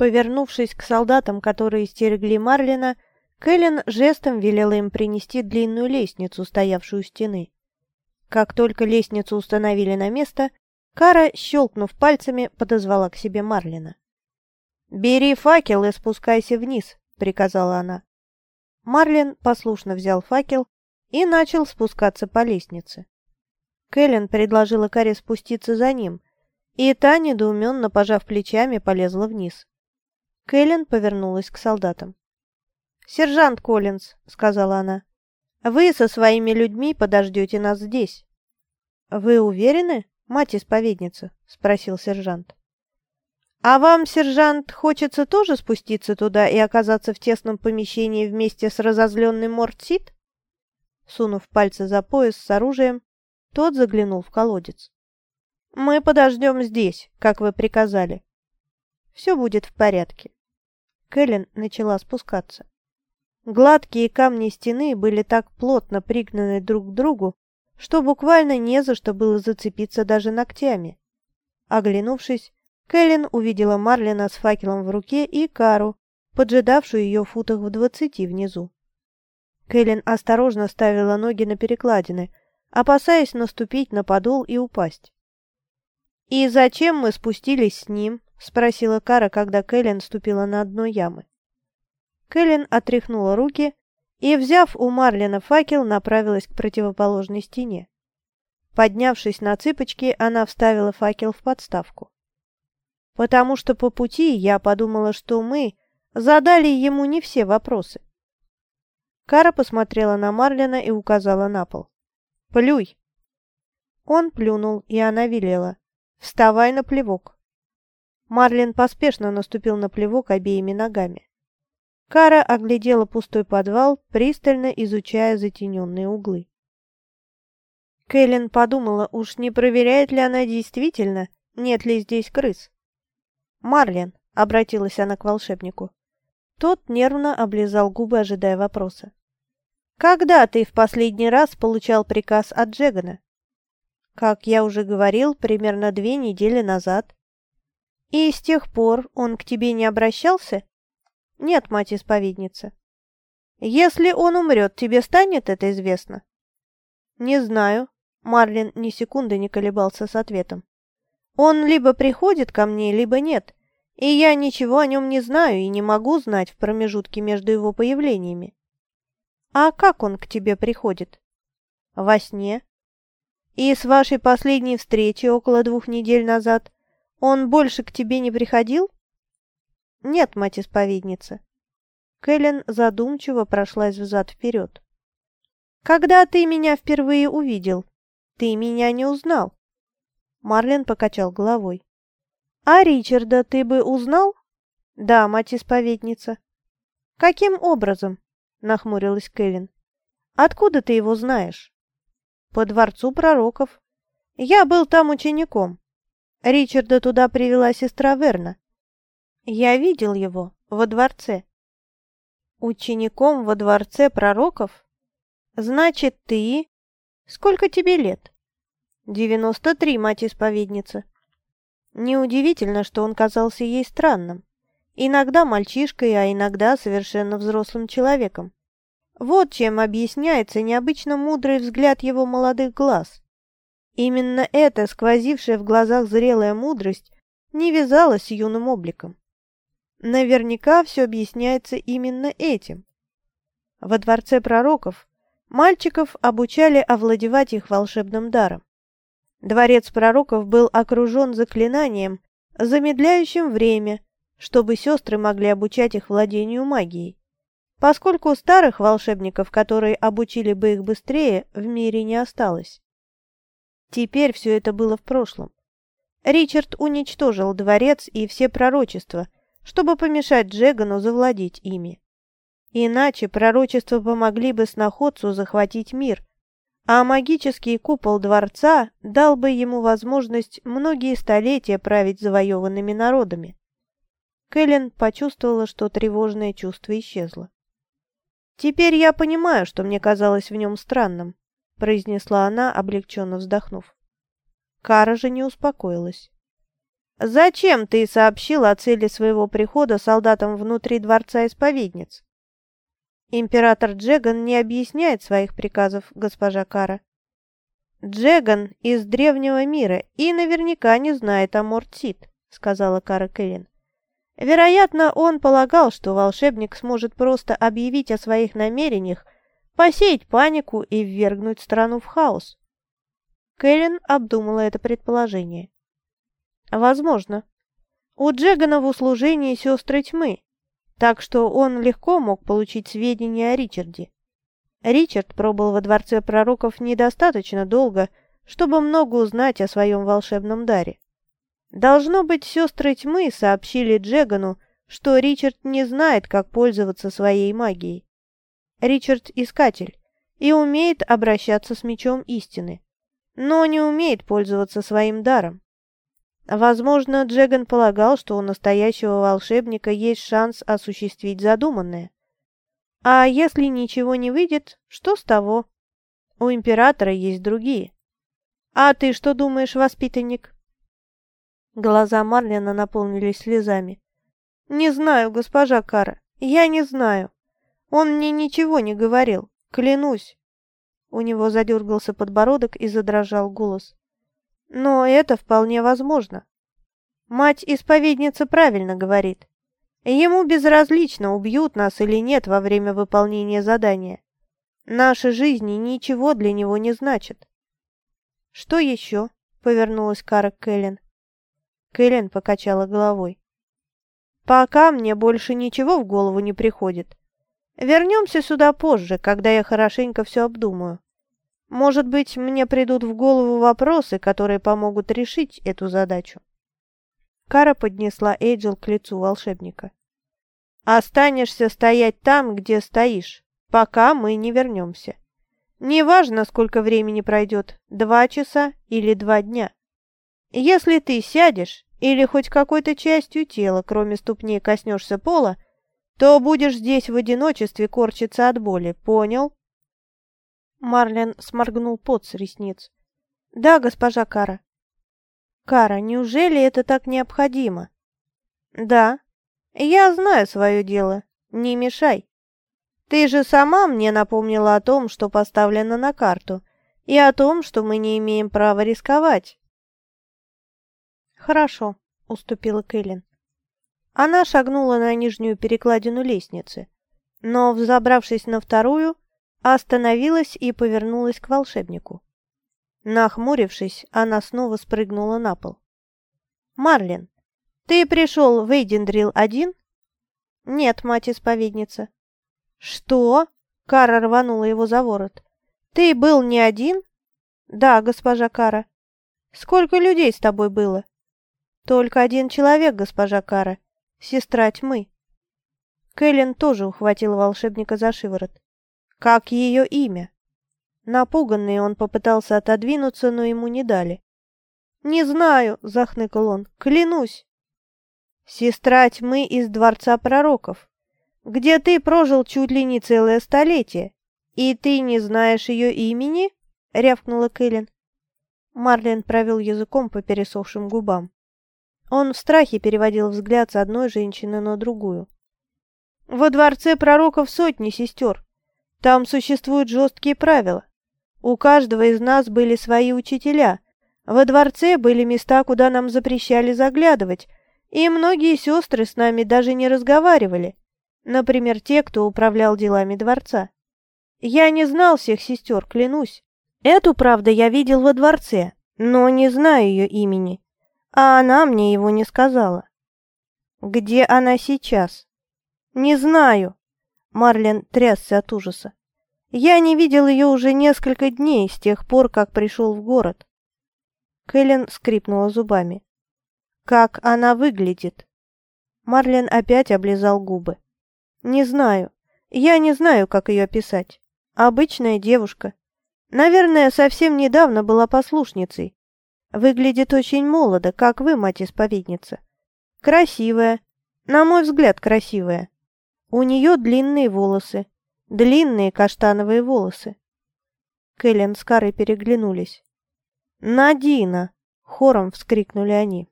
Повернувшись к солдатам, которые стерегли Марлина, Кэлен жестом велела им принести длинную лестницу, стоявшую у стены. Как только лестницу установили на место, Кара, щелкнув пальцами, подозвала к себе Марлина. «Бери факел и спускайся вниз», — приказала она. Марлин послушно взял факел и начал спускаться по лестнице. Кэлен предложила Каре спуститься за ним, и та, недоуменно пожав плечами, полезла вниз. Кэлен повернулась к солдатам. «Сержант Коллинз», — сказала она, — «вы со своими людьми подождете нас здесь». «Вы уверены, мать-исповедница?» — спросил сержант. «А вам, сержант, хочется тоже спуститься туда и оказаться в тесном помещении вместе с разозленным Мортсит?» Сунув пальцы за пояс с оружием, тот заглянул в колодец. «Мы подождем здесь, как вы приказали. Все будет в порядке». Кэлен начала спускаться. Гладкие камни стены были так плотно пригнаны друг к другу, что буквально не за что было зацепиться даже ногтями. Оглянувшись, Кэлен увидела Марлина с факелом в руке и Кару, поджидавшую ее футах в двадцати внизу. Кэлен осторожно ставила ноги на перекладины, опасаясь наступить на подол и упасть. «И зачем мы спустились с ним?» — спросила Кара, когда Кэлен ступила на дно ямы. Кэлен отряхнула руки и, взяв у Марлина факел, направилась к противоположной стене. Поднявшись на цыпочки, она вставила факел в подставку. «Потому что по пути я подумала, что мы задали ему не все вопросы». Кара посмотрела на Марлина и указала на пол. Плюй!» Он плюнул, и она велела. «Вставай на плевок!» Марлин поспешно наступил на плевок обеими ногами. Кара оглядела пустой подвал, пристально изучая затененные углы. Кэлен подумала, уж не проверяет ли она действительно, нет ли здесь крыс. «Марлин», — обратилась она к волшебнику. Тот нервно облизал губы, ожидая вопроса. Когда ты в последний раз получал приказ от Джегана? Как я уже говорил, примерно две недели назад. И с тех пор он к тебе не обращался? Нет, мать-исповедница. Если он умрет, тебе станет это известно? Не знаю. Марлин ни секунды не колебался с ответом. Он либо приходит ко мне, либо нет, и я ничего о нем не знаю и не могу знать в промежутке между его появлениями. «А как он к тебе приходит?» «Во сне». «И с вашей последней встречи около двух недель назад он больше к тебе не приходил?» «Нет, мать-исповедница». Кэлен задумчиво прошлась взад-вперед. «Когда ты меня впервые увидел, ты меня не узнал». Марлен покачал головой. «А Ричарда ты бы узнал?» «Да, мать-исповедница». «Каким образом?» — нахмурилась Кэлен. «Откуда ты его знаешь?» «По дворцу пророков. Я был там учеником. Ричарда туда привела сестра Верна. Я видел его во дворце». «Учеником во дворце пророков? Значит, ты... Сколько тебе лет?» «Девяносто три, мать-исповедница». Неудивительно, что он казался ей странным. Иногда мальчишкой, а иногда совершенно взрослым человеком. Вот чем объясняется необычно мудрый взгляд его молодых глаз. Именно эта сквозившая в глазах зрелая мудрость не вязалась с юным обликом. Наверняка все объясняется именно этим. Во дворце пророков мальчиков обучали овладевать их волшебным даром. Дворец пророков был окружен заклинанием, замедляющим время, чтобы сестры могли обучать их владению магией, поскольку старых волшебников, которые обучили бы их быстрее, в мире не осталось. Теперь все это было в прошлом. Ричард уничтожил дворец и все пророчества, чтобы помешать Джегану завладеть ими. Иначе пророчества помогли бы сноходцу захватить мир, а магический купол дворца дал бы ему возможность многие столетия править завоеванными народами. Кэлен почувствовала, что тревожное чувство исчезло. «Теперь я понимаю, что мне казалось в нем странным», — произнесла она, облегченно вздохнув. Кара же не успокоилась. Зачем ты сообщил о цели своего прихода солдатам внутри дворца исповедниц? Император Джеган не объясняет своих приказов, госпожа Кара. Джеган из древнего мира и наверняка не знает о Мортсит, сказала Кара Кэлен. Вероятно, он полагал, что волшебник сможет просто объявить о своих намерениях, посеять панику и ввергнуть страну в хаос. Кэлен обдумала это предположение. Возможно. У Джегана в услужении сестры тьмы, так что он легко мог получить сведения о Ричарде. Ричард пробыл во дворце пророков недостаточно долго, чтобы много узнать о своем волшебном даре. Должно быть, сестры тьмы сообщили Джегану, что Ричард не знает, как пользоваться своей магией. Ричард – искатель и умеет обращаться с мечом истины, но не умеет пользоваться своим даром. Возможно, Джеган полагал, что у настоящего волшебника есть шанс осуществить задуманное. А если ничего не выйдет, что с того? У императора есть другие. А ты что думаешь, воспитанник? Глаза Марлина наполнились слезами. «Не знаю, госпожа Кара, я не знаю. Он мне ничего не говорил, клянусь». У него задергался подбородок и задрожал голос. «Но это вполне возможно. Мать-исповедница правильно говорит. Ему безразлично, убьют нас или нет во время выполнения задания. Наши жизни ничего для него не значат». «Что еще?» — повернулась Кара к Кэлен. Кэлен покачала головой. «Пока мне больше ничего в голову не приходит. Вернемся сюда позже, когда я хорошенько все обдумаю. Может быть, мне придут в голову вопросы, которые помогут решить эту задачу». Кара поднесла Эйджел к лицу волшебника. «Останешься стоять там, где стоишь, пока мы не вернемся. Неважно, сколько времени пройдет, два часа или два дня. Если ты сядешь или хоть какой-то частью тела, кроме ступней, коснешься пола, то будешь здесь в одиночестве корчиться от боли, понял?» Марлен сморгнул пот с ресниц. «Да, госпожа Кара». «Кара, неужели это так необходимо?» «Да. Я знаю свое дело. Не мешай. Ты же сама мне напомнила о том, что поставлено на карту, и о том, что мы не имеем права рисковать. «Хорошо», — уступила Кэлен. Она шагнула на нижнюю перекладину лестницы, но, взобравшись на вторую, остановилась и повернулась к волшебнику. Нахмурившись, она снова спрыгнула на пол. «Марлин, ты пришел в Эйдендрил один?» «Нет, мать-исповедница». «Что?» — Кара рванула его за ворот. «Ты был не один?» «Да, госпожа Кара». «Сколько людей с тобой было?» «Только один человек, госпожа Кара. Сестра тьмы». Кэлен тоже ухватил волшебника за шиворот. «Как ее имя?» Напуганный он попытался отодвинуться, но ему не дали. «Не знаю», — захныкал он, — «клянусь». «Сестра тьмы из Дворца Пророков, где ты прожил чуть ли не целое столетие, и ты не знаешь ее имени?» — рявкнула Кэлен. Марлен провел языком по пересохшим губам. Он в страхе переводил взгляд с одной женщины на другую. «Во дворце пророков сотни сестер. Там существуют жесткие правила. У каждого из нас были свои учителя. Во дворце были места, куда нам запрещали заглядывать, и многие сестры с нами даже не разговаривали. Например, те, кто управлял делами дворца. Я не знал всех сестер, клянусь. Эту, правда, я видел во дворце, но не знаю ее имени а она мне его не сказала. Где она сейчас? Не знаю. Марлен трясся от ужаса. Я не видел ее уже несколько дней с тех пор, как пришел в город. Кэлен скрипнула зубами. Как она выглядит? Марлен опять облизал губы. Не знаю. Я не знаю, как ее описать. Обычная девушка. Наверное, совсем недавно была послушницей. Выглядит очень молодо, как вы, мать-исповедница. Красивая. На мой взгляд, красивая. У нее длинные волосы. Длинные каштановые волосы. Кэлен с Карой переглянулись. «Надина!» — хором вскрикнули они.